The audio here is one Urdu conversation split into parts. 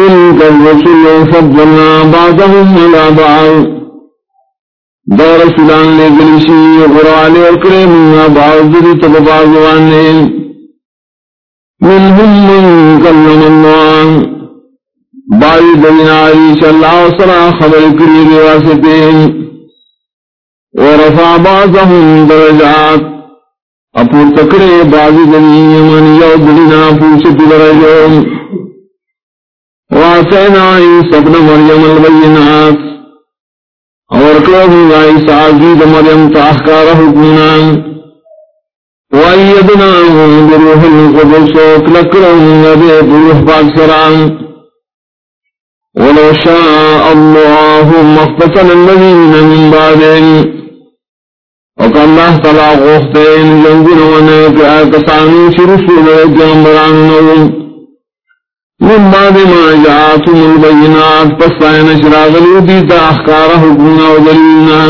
تلك الرسل فضلنا بعضهم على بعض۔ دار سلان لے گلشی غرالے اکرے من بعض دی تب بعضوانے منهم من کلم اللہ۔ بائی دینا عیش اللہ صلاح خبر کری رواسطین ورفع بعضهم درجات۔ اپور تکڑے بعضی دنی من یو دلینا پوچھ درجوں۔ وآتينا عيسى ابن مریم مريم البينات وركوه عيسى عزيز مريم تأحكار حكمنا وأيدناه بروح القدس وكلكرهم نبي بروح باكسران ولو شاء الله مقتتل الذين من بعدهم وقال الله تعالى غفتين جنبنا ونكا كساني شرسول جنبران نوم من بعد ما جاءتم البينات فسائن شراغ الوديت أحكار حكمنا ودليلنا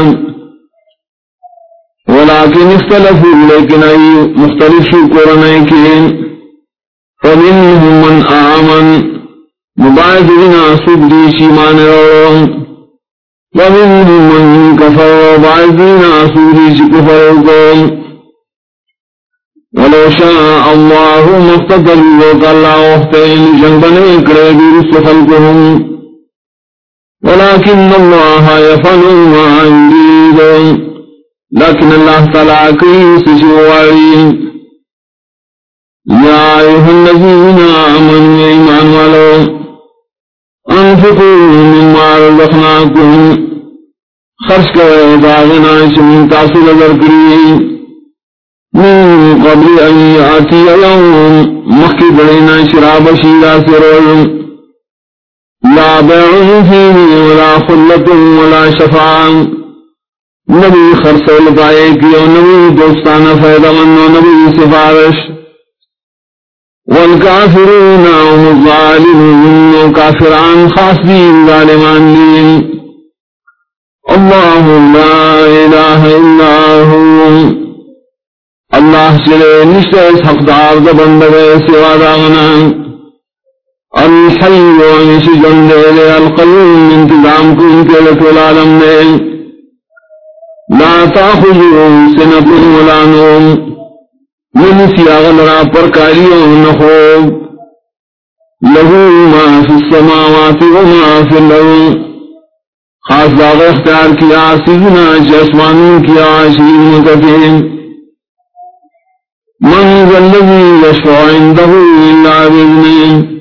ولكن اختلفوا لكن أي مختلف شكرنا كين فمنهم من آمن مبعثنا صدري شمان روم ومنهم من كفر وبعثنا صدري شكفر روم ولو شاء الله مفتدل وقال وقتين جنبني كريبي خلقهم ولكن الله يفعل ما عنديد لكن الله تعالى كيس شوارين يا أيها الذين آمنوا إيمان ولو أنفقوا مما رزقناكم. خرج كوي شمين تاصل ذركرين من قبل شراب لا ولا ولا خرسول پائے نبی دوستانہ فیدہ نبی سفارش والکافرون هم الظالمون کافران خاصین ظالمان دین الله لا اللہ چلے نشتے حقدار دا بندگے سوا داغنا الحی و انشی جندے لے القیوم انتظام کو ان کے لکل عالم نے لا تاخذو سنت ولا نوم۔ من سیاغ لرا پر کاریوں نخوب لہو ما فی السماوات و ما فی الارض۔ خاص داغ اختیار کیا سیدنا جسمانوں کیا شیر متفیم من ذا الذي يشفع عنده إلا بإذنه.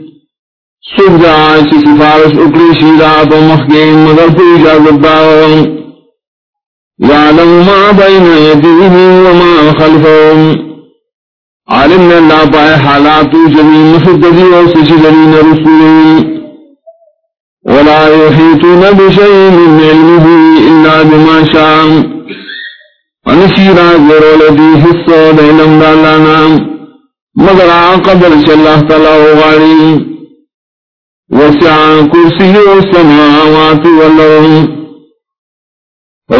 سبدا چی سفارش اکری شیدات و محکیم مدر پر اجازت داغم یعلم ما بین یدیه وما خلفهم عالم نے اللہ پائے حالات جمی مفددی و سشدرین رسول ولا يحيطون بشيء من علمه إلا بما شاء. انشیرا زیرو لدی حصو دینم دالانا مگر آقدر چا اللہ تعالی وغاری وسع کرسی السماوات والارض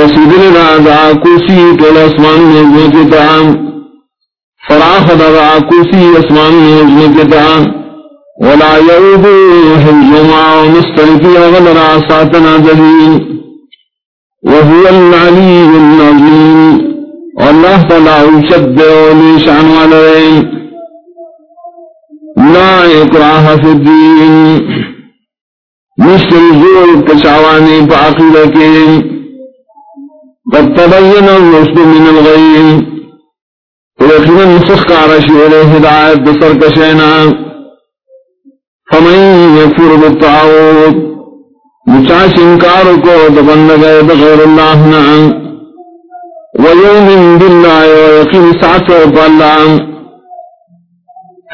رسول اللہ دا کرسی طول اسمان نجم کتا فراخ دا کرسی اسمان نجم کتا ولا يعود حجما مستلفی غلر آساتنا دلیل وهو العلي العظيم. والله تعالى يشد وليشعن عليه. لا إكراه في الدين. مشت الزور كشعواني فعقيدك قد تبين الرشد من الغيب ويقين النسخ عرشي إليه هداية بصر كشينا فمن يكفر بالطاعوت مچاش انکار کو دبند گئے بغیر اللہ نعم ویومن باللہ ویقین سعت و باللہ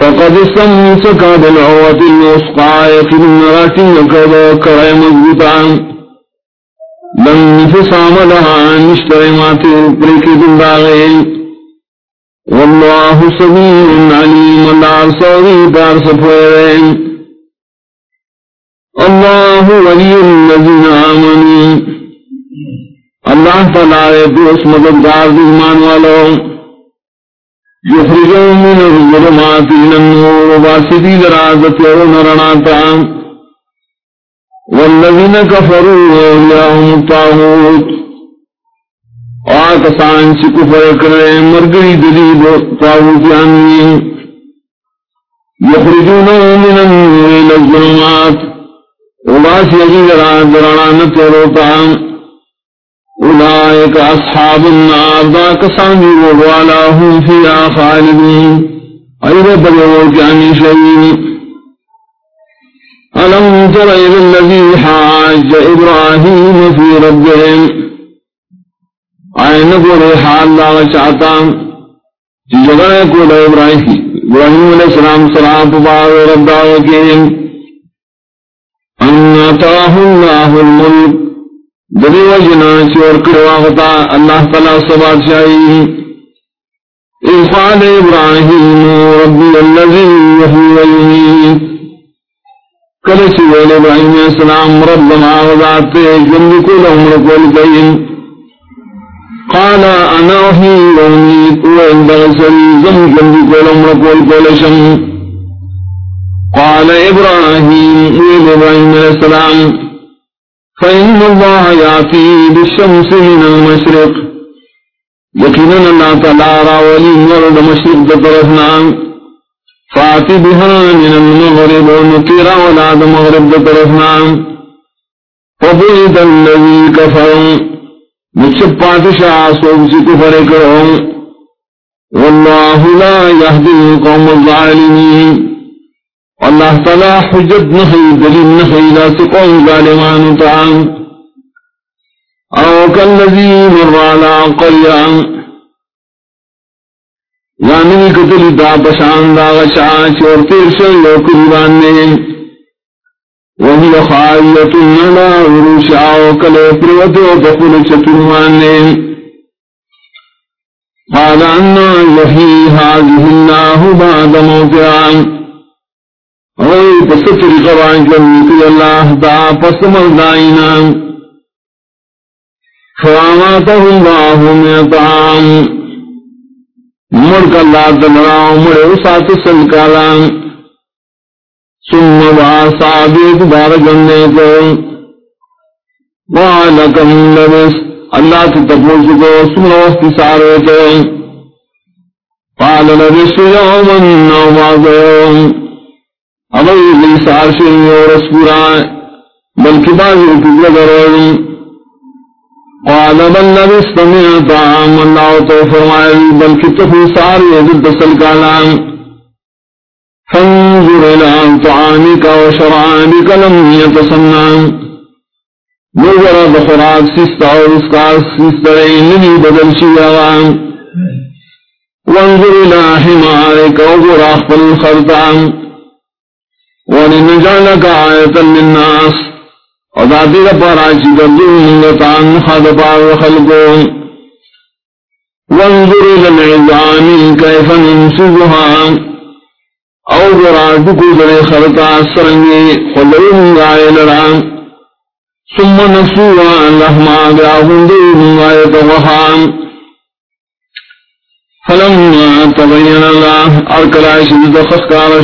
فقد استمسك بالعوة الوسقى يقين مراتين كذا كرأي مضبوطا لم نفسام لها نشترمات بريك دلاغي والله سميع عليم الله صغير دار سفويرين اللہ ولی الذین آمنوا اللہ تعالی دوست مددگار ایمان والو۔ یخرجون من الظلمات الى النور واسدی درازت ورنرناتا والذین کفروا اولیاءهم الطاغوت۔ آکسان چی کفر کرے مرگری دلیب طاغوتیان یخرجون من النور الى الظلمات۔ وباسی اجی دران دران تیروتان اولائک اصحاب النار، دا کسان دی ووالا هم فی خالدین۔ ایدہ بدور جانی شوین ألم تر إلى الذي حاج إبراهيم في ربهم آئین کو حال اللہ چاہتا جی جگہ کو ابراہیم۔ ابراہیم علیہ السلام سلام پبار رب دعوکیم ان اتاہ اللہ الملک دلی وجنا چور کرواغتا اللہ تعالی سبات شاہی اذ ابراہیم ربی اللذی یحی ویمیت کلچ ویل ابراہیم السلام رب ما وضعت جنب کو لعمر کول قال انا وحی ویمیت وعند غسل زم جنب کو لعمر کول کولشم قال ابراہیم ویل ابراہیم السلام، فإن الله يأتي بالشمس من المشرق۔ يقينا الله تعالى ولي ورد مشرق دطرفنا فأتي بها من المغرب ونطير ولاد مغرب دطرفنا فبعد الذي كفر متشبات شاء صوبسي كفر كرهم والله لا يهدي القوم الظالمين۔ اللہ تعالی حجت نخی دلیل نخی لا سقوم ظالمان تعام او کالذی مر علا قریان یعنی کتلی دا پشان دا غشا چور تیر شن لو کلیباننے وہی خائیت نلا وروشا او کلے پروتو دخل چکنواننے قال انا یحی حاضی اللہ بعد موتعان اوی پس طریقہ وانجل اللہ دا پس مردائنا فواماته اللہ میتام مرک اللہ اسات سلکالا باسا بیت دار جننے کو وعلکم لبس اللہ کو سمر وقت سارے کو قال لبس یوما نو بازیون اگر یہ اور اسپورا بلکہ بعض اتجا ضرور قال بل لبست من طعام، اللہ تو فرمائے، بلکہ تو سار یہ ضد کالان۔ فانظر الى طعامك وشرابك لم يتسنى نظر بخراك سيستا ورسكار سيستا إنني بدل شيئا وانظر إلى حمارك وغراخ بالخرطان ولنجعلك آية للناس. وذاتي لپارا چی دردو منگتان خدپا وخلقون. وانظر للعظام كيف ننسوها او برادکو در خلقا سرنگی خلقون غائل رام ثم نسوها لحما بیاغندو منگایت وخام فلما تبين الله ارکلا شدد خسکار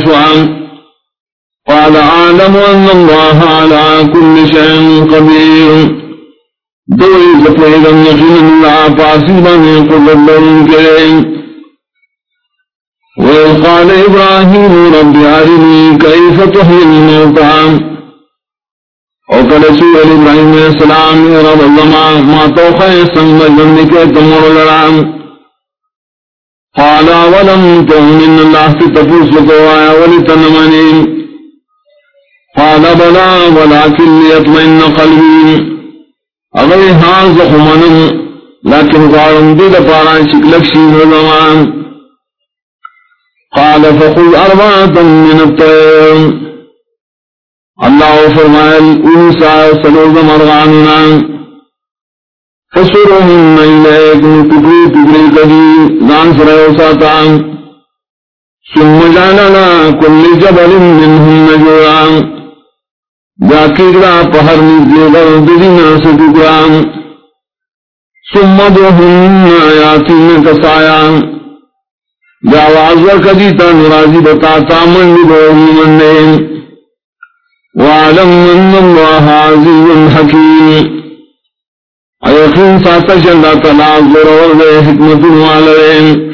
قال عالم أن الله على كل شيء قدير. دوئی زفید النخل اللہ پاسیبا من قدر لهم کریں وإذ قال إبراهيم رب أرني كيف تحيي الموتى. وقال سورة إبراهيم عليه السلام رب الله ما توقع سنگ جنك تمر لرام قال ولم تؤمن الله تتفوس لكوايا ولتنمنين قال بلا ولكن ليطمئن قلبي. اگر ہاں زخمن لیکن غارم دل پارا شکلک شی زمان. قال فخذ اربعة من الطير. اللہ فرمائے انسا سلوز مرغاننا فسرهن إليك من تقري تقري كذي نان سرعوساتا ثم جعلنا كل جبل منهم جوعا جاکیگرا پہر نزلیگر دلینا سکگرام سمدوہن آیاتین کسایان۔ جاواز ورکدیتا نرازی بتاتا من لبوہی مننے وعلم ان الله عزيز حكيم ايقين ساتا جندا تناظر ورد حكمة وعلين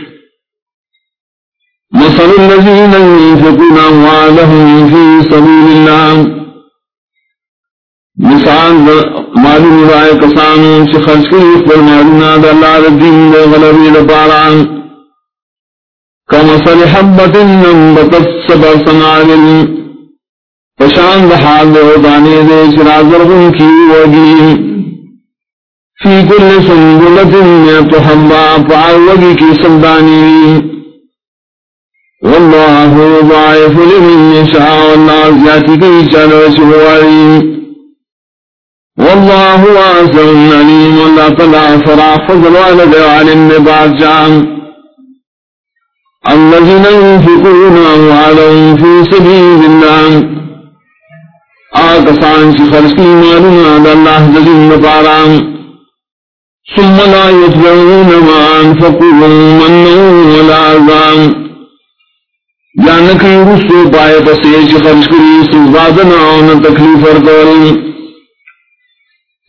مثل الذين ينفقون أموالهم في سبيل الله مثال معلوم رائے کسانوں سے خرچ کی پر معلومنا دا اللہ الدین دے غلبی لپاران کمثل حبت نمبتت سبع سنعلم پشان حال دے دانے دے چرازر غن کی وگی فی کل سنبلت نیت حبا پاوگی کی سلدانی واللہ ضائف لمن نشاء واللہ زیادی کی چلو شواری واللہ واسع علیم واللہ تلا فراح فضل والد علم بارجان الذين ينفقون أموالهم في سبيل الله آکسان چی خرچ کی مالنا دا اللہ جزیم نپارام ثم لا يتبعون ما انفقوا منو ولا عذاب جانکی رسو پائے پسے چی کری سزادنا آن تکلیف ارکول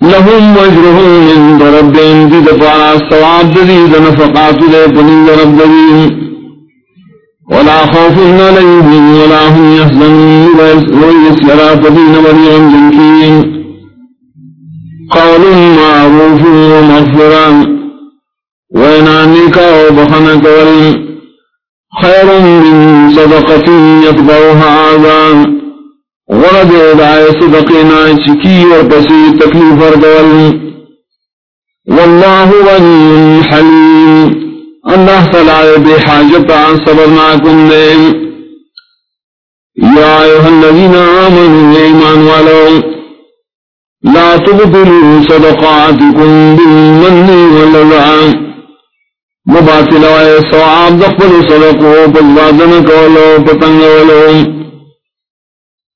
لهم وجرهم من ربهم دي دفاع الثواب دي نفقات دي پنين رب دي ولا خوف عليهم ولا هم يحزنون ويسيرا فدين مريم جنكين. قول معروف ومغفرا وينانك وبخنك ولي خير من صدقة يتبعها عذاب. عذان ورد إلى صدقنا شكي وبسي تكليف أردوال والله غني حليم اللہ تعالی بے حاجت عن صبرناکم دے. یا ایوہ الذین آمنوا ایمان والو. لا تبطلوا صدقاتکم بالمن واللعان مباطل وائے سواب دقبل صدقو پزبادن کولو، پتنگ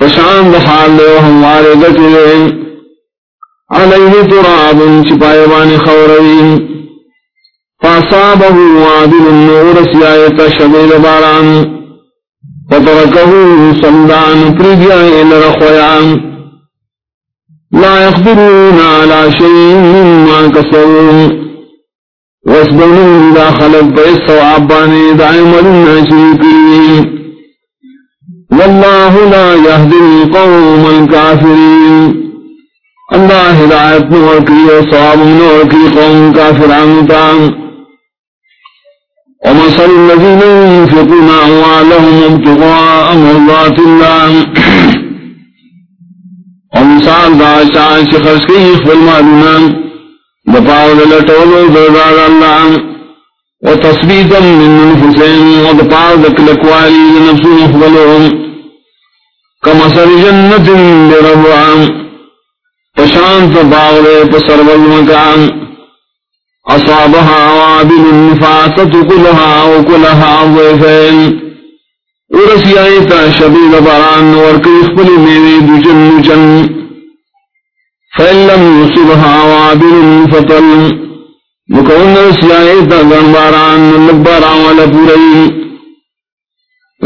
پشان د حال له همواره دته علیه تراب چپایوان خوروین۔ فاصابه وادل النور سیایت شبیل باران۔ فترکه صندان پریدیا الى رخویان لا يقدرون على شيء مما كسروا واسبنوا داخل بيس وعباني دائما الناشيكين والله لا يهدي القوم الكافرین الكافرين الله هداية نوركي وصواب نوركي قوم كافران تان۔ ومثل الذين ينفقون أموالهم ابتغاء مرضات الله ومثال داشا شخص كي يخفل مالنا دفاع للتولو زرزاد الله وتصبيتا من نفسهم ودفاع ذك لكوالي لنفس يخفلهم كمثل جنة بربعا فشانت باغلي فسر والمكان أصابها وابل النفاسة كلها وكلها ضيفين ورسی آئیتا شبیل بران ورکی اخبر میوی دو جن جن فإن لم يصبها وابل فتل مکون رسی آئیتا گن باران لباران ولپوری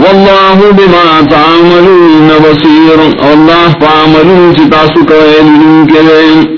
واللہ بما تعملون بصیر اللہ فعملون تتاسك ويلين لنکرین